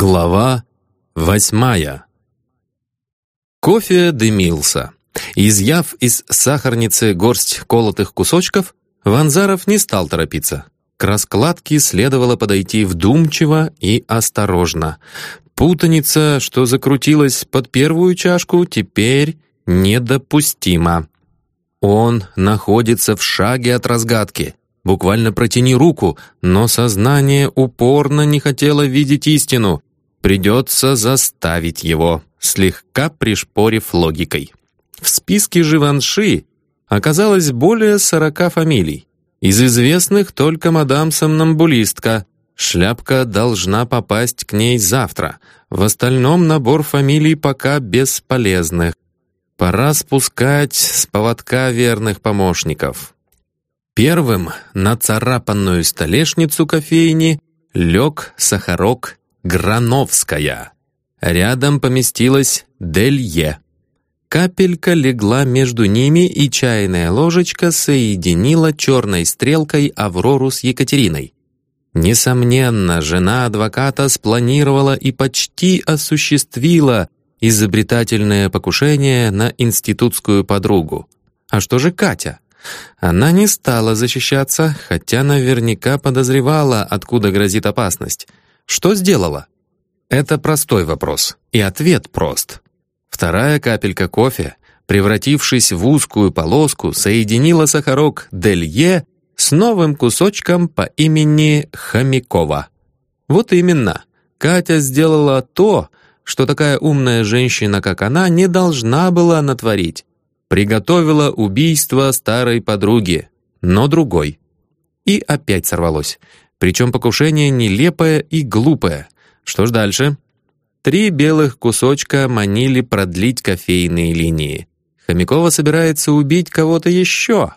Глава восьмая Кофе дымился. Изъяв из сахарницы горсть колотых кусочков, Ванзаров не стал торопиться. К раскладке следовало подойти вдумчиво и осторожно. Путаница, что закрутилась под первую чашку, теперь недопустима. Он находится в шаге от разгадки. Буквально протяни руку, но сознание упорно не хотело видеть истину. Придется заставить его, слегка пришпорив логикой. В списке Живанши оказалось более сорока фамилий. Из известных только мадам Сомнамбулистка. Шляпка должна попасть к ней завтра. В остальном набор фамилий пока бесполезных. Пора спускать с поводка верных помощников. Первым на царапанную столешницу кофейни лег сахарок Грановская. Рядом поместилась Делье. Капелька легла между ними, и чайная ложечка соединила черной стрелкой Аврору с Екатериной. Несомненно, жена адвоката спланировала и почти осуществила изобретательное покушение на институтскую подругу. А что же Катя? Она не стала защищаться, хотя наверняка подозревала, откуда грозит опасность. Что сделала? Это простой вопрос, и ответ прост. Вторая капелька кофе, превратившись в узкую полоску, соединила сахарок Делье с новым кусочком по имени Хомякова. Вот именно, Катя сделала то, что такая умная женщина, как она, не должна была натворить приготовила убийство старой подруги, но другой. И опять сорвалось. Причем покушение нелепое и глупое. Что ж дальше? Три белых кусочка манили продлить кофейные линии. Хомякова собирается убить кого-то еще.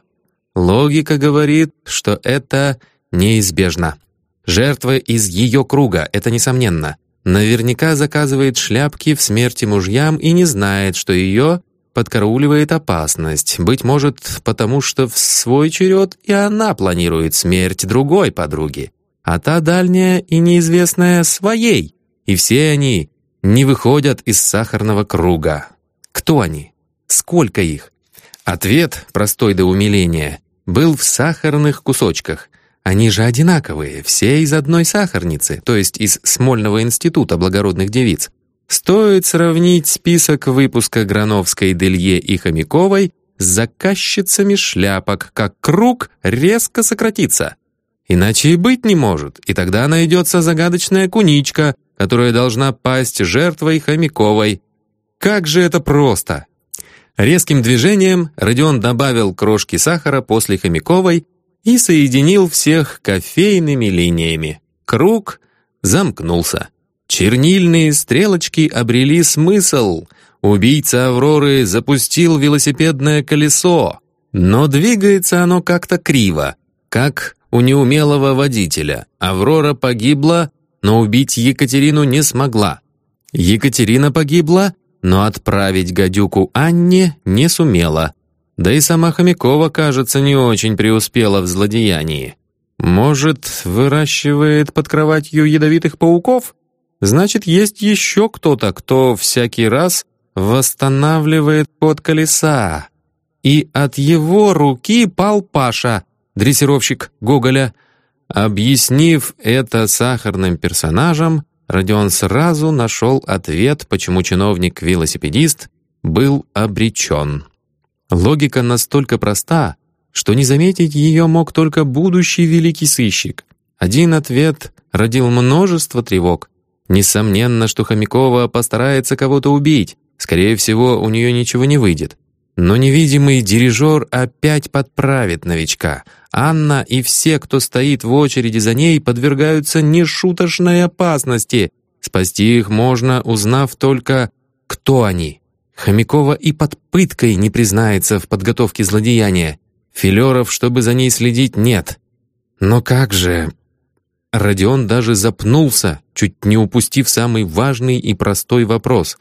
Логика говорит, что это неизбежно. Жертва из ее круга, это несомненно. Наверняка заказывает шляпки в смерти мужьям и не знает, что ее подкарауливает опасность. Быть может, потому что в свой черед и она планирует смерть другой подруги, а та дальняя и неизвестная своей. И все они не выходят из сахарного круга. Кто они? Сколько их? Ответ, простой до умиления, был в сахарных кусочках. Они же одинаковые, все из одной сахарницы, то есть из Смольного института благородных девиц. Стоит сравнить список выпуска Грановской, Делье и Хомяковой с заказчицами шляпок, как круг резко сократится. Иначе и быть не может, и тогда найдется загадочная куничка, которая должна пасть жертвой Хомяковой. Как же это просто! Резким движением Родион добавил крошки сахара после Хомяковой и соединил всех кофейными линиями. Круг замкнулся. Чернильные стрелочки обрели смысл. Убийца Авроры запустил велосипедное колесо, но двигается оно как-то криво, как у неумелого водителя. Аврора погибла, но убить Екатерину не смогла. Екатерина погибла, но отправить гадюку Анне не сумела. Да и сама Хомякова, кажется, не очень преуспела в злодеянии. Может, выращивает под кроватью ядовитых пауков? Значит, есть еще кто-то, кто всякий раз восстанавливает ход колеса. И от его руки пал Паша, дрессировщик Гоголя. Объяснив это сахарным персонажам, Родион сразу нашел ответ, почему чиновник-велосипедист был обречен. Логика настолько проста, что не заметить ее мог только будущий великий сыщик. Один ответ родил множество тревог. Несомненно, что Хомякова постарается кого-то убить. Скорее всего, у нее ничего не выйдет. Но невидимый дирижер опять подправит новичка. Анна и все, кто стоит в очереди за ней, подвергаются нешуточной опасности. Спасти их можно, узнав только, кто они. Хомякова и под пыткой не признается в подготовке злодеяния. Филеров, чтобы за ней следить, нет. Но как же... Родион даже запнулся, чуть не упустив самый важный и простой вопрос.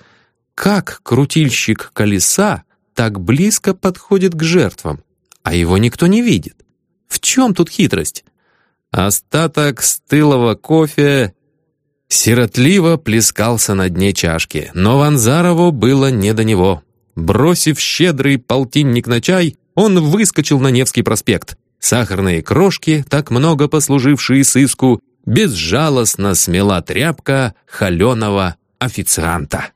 Как крутильщик колеса так близко подходит к жертвам, а его никто не видит? В чем тут хитрость? Остаток стылого кофе Сиротливо плескался на дне чашки, но Ванзарову было не до него. Бросив щедрый полтинник на чай, он выскочил на Невский проспект. Сахарные крошки, так много послужившие сыску, безжалостно смела тряпка холеного официанта.